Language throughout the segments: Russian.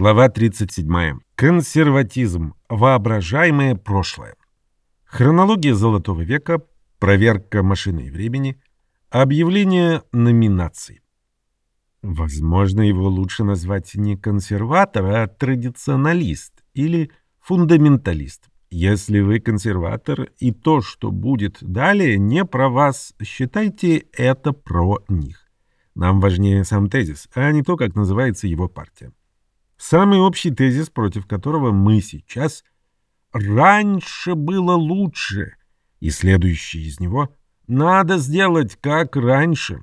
Глава 37. Консерватизм. Воображаемое прошлое. Хронология Золотого века. Проверка машины и времени. Объявление номинаций. Возможно, его лучше назвать не консерватор, а традиционалист или фундаменталист. Если вы консерватор, и то, что будет далее, не про вас, считайте это про них. Нам важнее сам тезис, а не то, как называется его партия. Самый общий тезис, против которого мы сейчас «раньше было лучше», и следующий из него «надо сделать как раньше».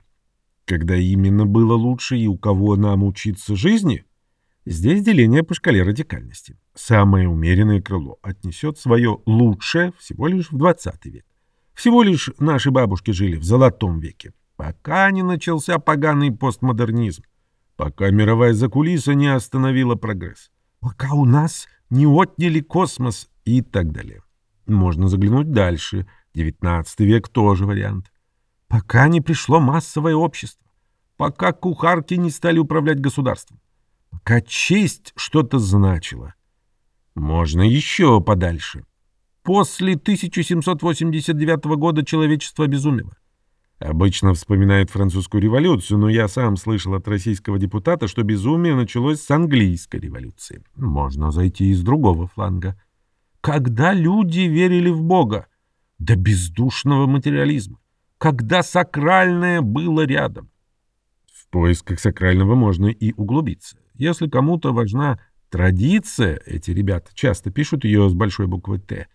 Когда именно было лучше и у кого нам учиться жизни? Здесь деление по шкале радикальности. Самое умеренное крыло отнесет свое лучшее всего лишь в 20 век. Всего лишь наши бабушки жили в золотом веке, пока не начался поганый постмодернизм, пока мировая закулиса не остановила прогресс, пока у нас не отняли космос и так далее. Можно заглянуть дальше. 19 век тоже вариант. Пока не пришло массовое общество, пока кухарки не стали управлять государством, пока честь что-то значила, можно еще подальше. После 1789 года человечество обезумело. Обычно вспоминают французскую революцию, но я сам слышал от российского депутата, что безумие началось с английской революции. Можно зайти из другого фланга. Когда люди верили в Бога? До бездушного материализма. Когда сакральное было рядом. В поисках сакрального можно и углубиться. Если кому-то важна Традиция, эти ребята часто пишут ее с большой буквы «Т»,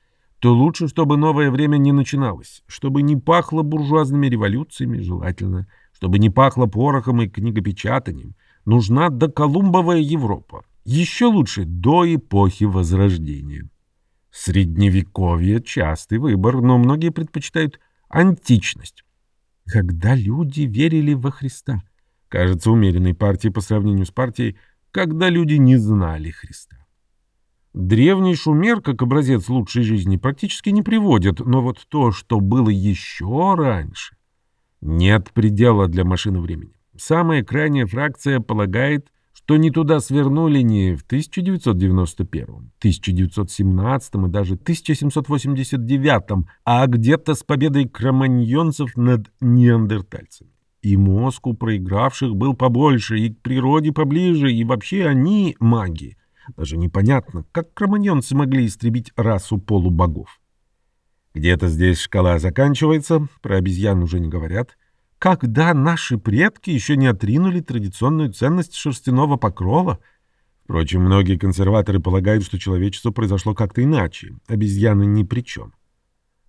то лучше, чтобы новое время не начиналось, чтобы не пахло буржуазными революциями, желательно, чтобы не пахло порохом и книгопечатанием. Нужна доколумбовая Европа. Еще лучше до эпохи Возрождения. Средневековье — частый выбор, но многие предпочитают античность. Когда люди верили во Христа. Кажется, умеренной партии по сравнению с партией — когда люди не знали Христа. Древний шумер, как образец лучшей жизни, практически не приводит, но вот то, что было еще раньше, нет предела для машины времени. Самая крайняя фракция полагает, что не туда свернули не в 1991, 1917 и даже 1789, а где-то с победой кроманьонцев над неандертальцами. И мозг у проигравших был побольше, и к природе поближе, и вообще они маги. Даже непонятно, как кроманьонцы могли истребить расу полубогов. Где-то здесь шкала заканчивается, про обезьян уже не говорят. Когда наши предки еще не отринули традиционную ценность шерстяного покрова? Впрочем, многие консерваторы полагают, что человечество произошло как-то иначе. Обезьяны ни при чем.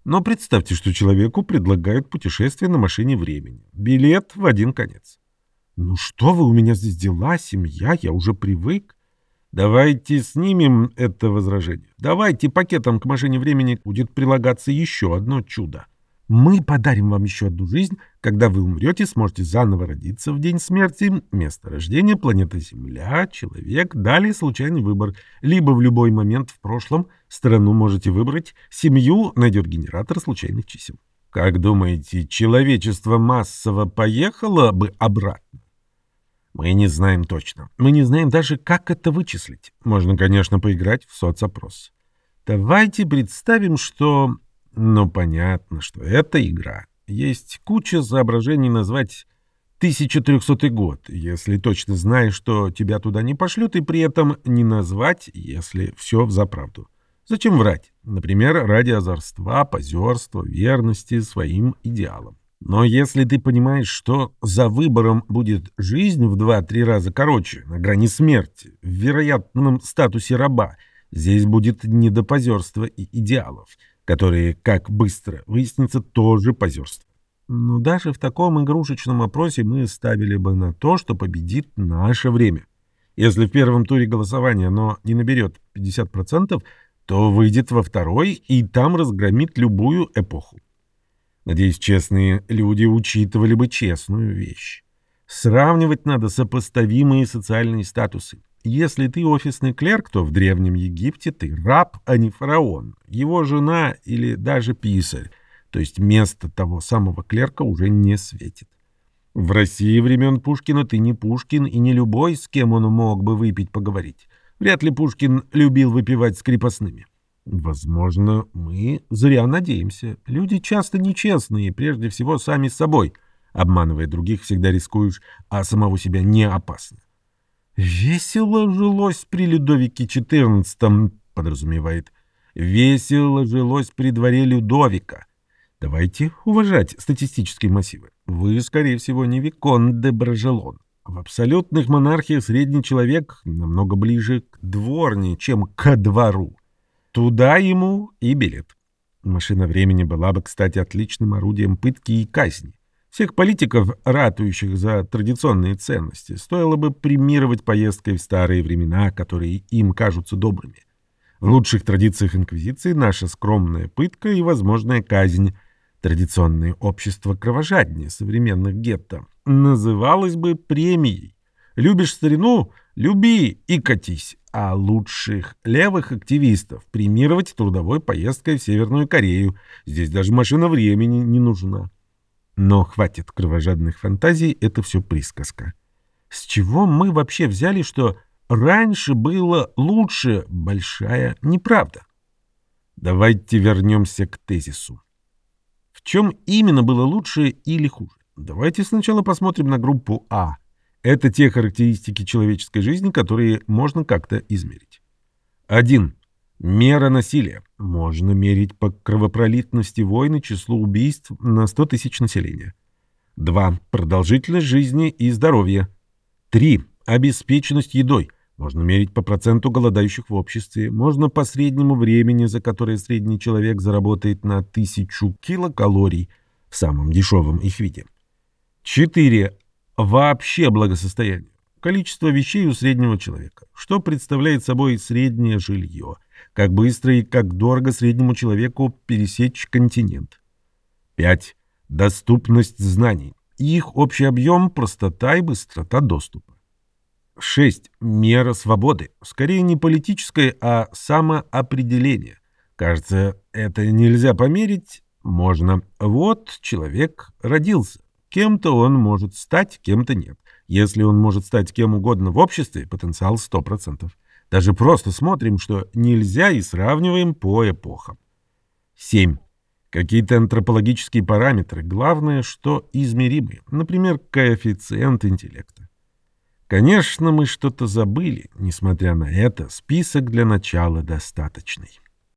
Но представьте, что человеку предлагают путешествие на машине времени. Билет в один конец. «Ну что вы, у меня здесь дела, семья, я уже привык». Давайте снимем это возражение. Давайте пакетом к машине времени будет прилагаться еще одно чудо. Мы подарим вам еще одну жизнь. Когда вы умрете, сможете заново родиться в день смерти. Место рождения — планета Земля, человек. Далее случайный выбор. Либо в любой момент в прошлом страну можете выбрать. Семью найдет генератор случайных чисел. Как думаете, человечество массово поехало бы обратно? Мы не знаем точно. Мы не знаем даже, как это вычислить. Можно, конечно, поиграть в соцопрос. Давайте представим, что ну, понятно, что это игра. Есть куча соображений назвать 1300 год, если точно знаешь, что тебя туда не пошлют, и при этом не назвать, если все взаправду. Зачем врать? Например, ради озорства, позерства, верности своим идеалам. Но если ты понимаешь, что за выбором будет жизнь в 2-3 раза короче, на грани смерти, в вероятном статусе раба, здесь будет не до позерства и идеалов — которые, как быстро выяснится, тоже позерство. Но даже в таком игрушечном опросе мы ставили бы на то, что победит наше время. Если в первом туре голосования оно не наберет 50%, то выйдет во второй и там разгромит любую эпоху. Надеюсь, честные люди учитывали бы честную вещь. Сравнивать надо сопоставимые социальные статусы. Если ты офисный клерк, то в Древнем Египте ты раб, а не фараон, его жена или даже писарь, то есть место того самого клерка уже не светит. В России времен Пушкина ты не Пушкин и не любой, с кем он мог бы выпить поговорить. Вряд ли Пушкин любил выпивать с крепостными. Возможно, мы зря надеемся. Люди часто нечестные, прежде всего сами с собой. Обманывая других, всегда рискуешь, а самого себя не опасно. «Весело жилось при Людовике XIV», — подразумевает. «Весело жилось при дворе Людовика». Давайте уважать статистические массивы. Вы, скорее всего, не Викон де Брожелон. В абсолютных монархиях средний человек намного ближе к дворне, чем к двору. Туда ему и билет. Машина времени была бы, кстати, отличным орудием пытки и казни. Всех политиков, ратующих за традиционные ценности, стоило бы премировать поездкой в старые времена, которые им кажутся добрыми. В лучших традициях инквизиции наша скромная пытка и возможная казнь, традиционное общество кровожаднее современных гетто, называлось бы премией. Любишь старину — люби и катись, а лучших левых активистов премировать трудовой поездкой в Северную Корею. Здесь даже машина времени не нужна. Но хватит кровожадных фантазий, это все присказка. С чего мы вообще взяли, что раньше было лучше большая неправда? Давайте вернемся к тезису. В чем именно было лучше или хуже? Давайте сначала посмотрим на группу А. Это те характеристики человеческой жизни, которые можно как-то измерить. 1. Мера насилия. Можно мерить по кровопролитности войны число убийств на 100 тысяч населения. 2. Продолжительность жизни и здоровья. 3. Обеспеченность едой. Можно мерить по проценту голодающих в обществе. Можно по среднему времени, за которое средний человек заработает на тысячу килокалорий в самом дешевом их виде. 4. Вообще благосостояние. Количество вещей у среднего человека. Что представляет собой среднее жилье? Как быстро и как дорого среднему человеку пересечь континент? 5. Доступность знаний. Их общий объем, простота и быстрота доступа. 6. Мера свободы. Скорее не политическое, а самоопределение. Кажется, это нельзя померить. Можно. Вот человек родился. Кем-то он может стать, кем-то нет. Если он может стать кем угодно в обществе, потенциал 100%. Даже просто смотрим, что нельзя и сравниваем по эпохам. 7. Какие-то антропологические параметры, главное, что измеримые, например, коэффициент интеллекта. Конечно, мы что-то забыли, несмотря на это, список для начала достаточный.